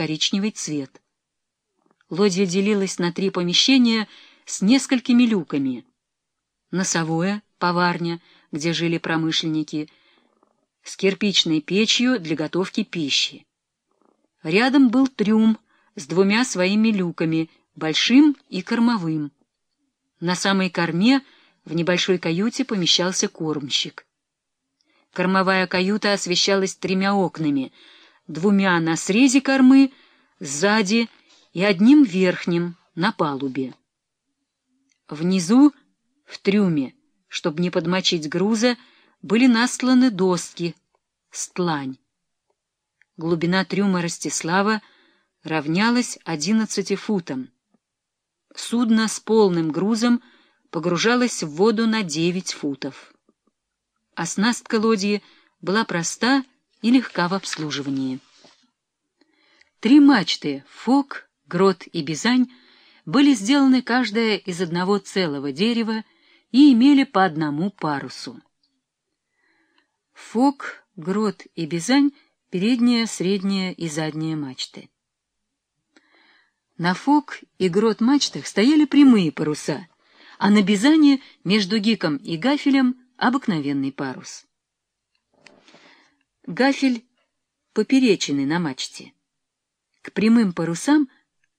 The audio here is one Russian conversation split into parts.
коричневый цвет. Лодья делилась на три помещения с несколькими люками. Носовое, поварня, где жили промышленники, с кирпичной печью для готовки пищи. Рядом был трюм с двумя своими люками, большим и кормовым. На самой корме в небольшой каюте помещался кормщик. Кормовая каюта освещалась тремя окнами, двумя на срезе кормы, сзади и одним верхним на палубе. Внизу, в трюме, чтобы не подмочить груза, были насланы доски, стлань. Глубина трюма Ростислава равнялась одиннадцати футам. Судно с полным грузом погружалось в воду на девять футов. Оснастка лодьи была проста и легка в обслуживании. Три мачты — фок, грот и бизань — были сделаны каждая из одного целого дерева и имели по одному парусу. Фок, грот и бизань — передняя, средняя и задняя мачты. На фок и грот мачтах стояли прямые паруса, а на бизане между гиком и гафелем — обыкновенный парус. Гафель поперечины на мачте. К прямым парусам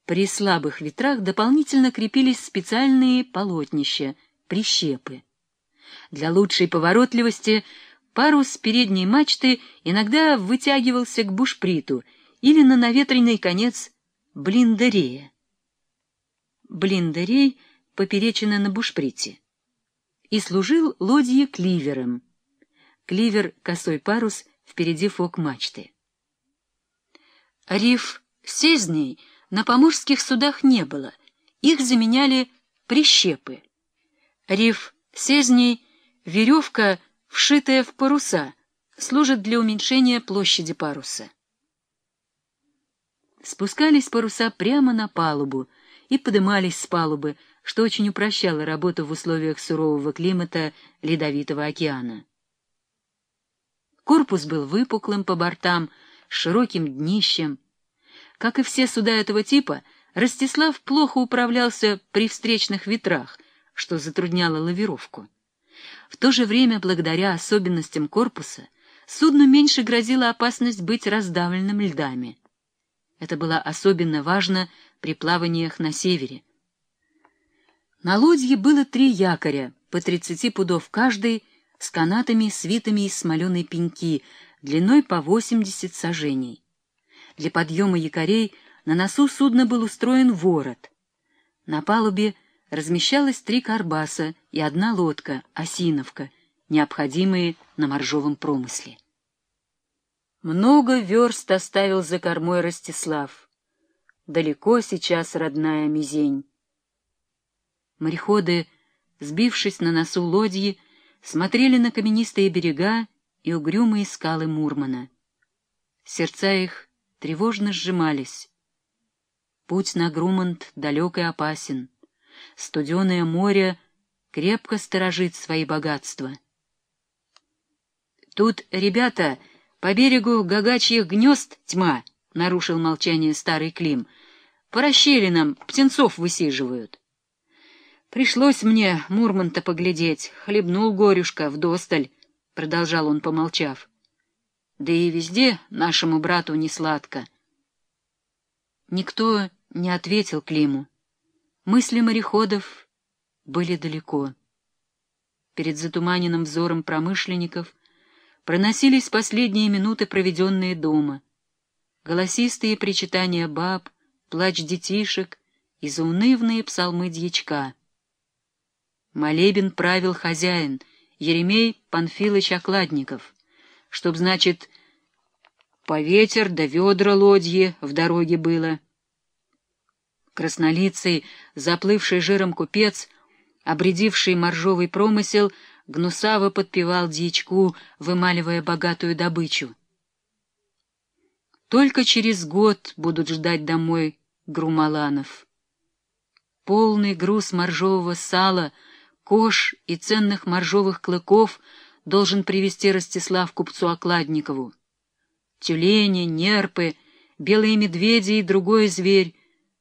при слабых ветрах дополнительно крепились специальные полотнища, прищепы. Для лучшей поворотливости парус передней мачты иногда вытягивался к бушприту или на наветренный конец блиндерея. Блиндерей поперечина на бушприте и служил лодье кливером. Кливер — косой парус, впереди фок мачты. Риф сезней на поморских судах не было, их заменяли прищепы. Риф сезней — веревка, вшитая в паруса, служит для уменьшения площади паруса. Спускались паруса прямо на палубу и подымались с палубы, что очень упрощало работу в условиях сурового климата Ледовитого океана. Корпус был выпуклым по бортам, широким днищем. Как и все суда этого типа, Ростислав плохо управлялся при встречных ветрах, что затрудняло лавировку. В то же время, благодаря особенностям корпуса, судну меньше грозила опасность быть раздавленным льдами. Это было особенно важно при плаваниях на севере — на лодье было три якоря, по тридцати пудов каждый, с канатами, свитами из смоленой пеньки, длиной по восемьдесят сажений. Для подъема якорей на носу судна был устроен ворот. На палубе размещалось три карбаса и одна лодка, осиновка, необходимые на моржовом промысле. Много верст оставил за кормой Ростислав. Далеко сейчас родная мизень. Мореходы, сбившись на носу лодьи, смотрели на каменистые берега и угрюмые скалы Мурмана. Сердца их тревожно сжимались. Путь на Грумант далек и опасен. Студеное море крепко сторожит свои богатства. Тут, ребята, по берегу гагачьих гнезд тьма, — нарушил молчание старый Клим. По расщелинам птенцов высиживают. Пришлось мне Мурманта поглядеть, хлебнул горюшка вдосталь, — продолжал он, помолчав. Да и везде нашему брату не сладко. Никто не ответил Климу. Мысли мореходов были далеко. Перед затуманенным взором промышленников проносились последние минуты, проведенные дома. Голосистые причитания баб, плач детишек и заунывные псалмы дьячка — Молебен правил хозяин, Еремей Панфилыч Окладников, чтоб, значит, по ветер до ведра лодьи в дороге было. Краснолицый, заплывший жиром купец, обредивший моржовый промысел, гнусаво подпевал дьячку, вымаливая богатую добычу. Только через год будут ждать домой Грумаланов. Полный груз моржового сала — кож и ценных моржовых клыков должен привезти Ростислав купцу Окладникову. Тюлени, нерпы, белые медведи и другой зверь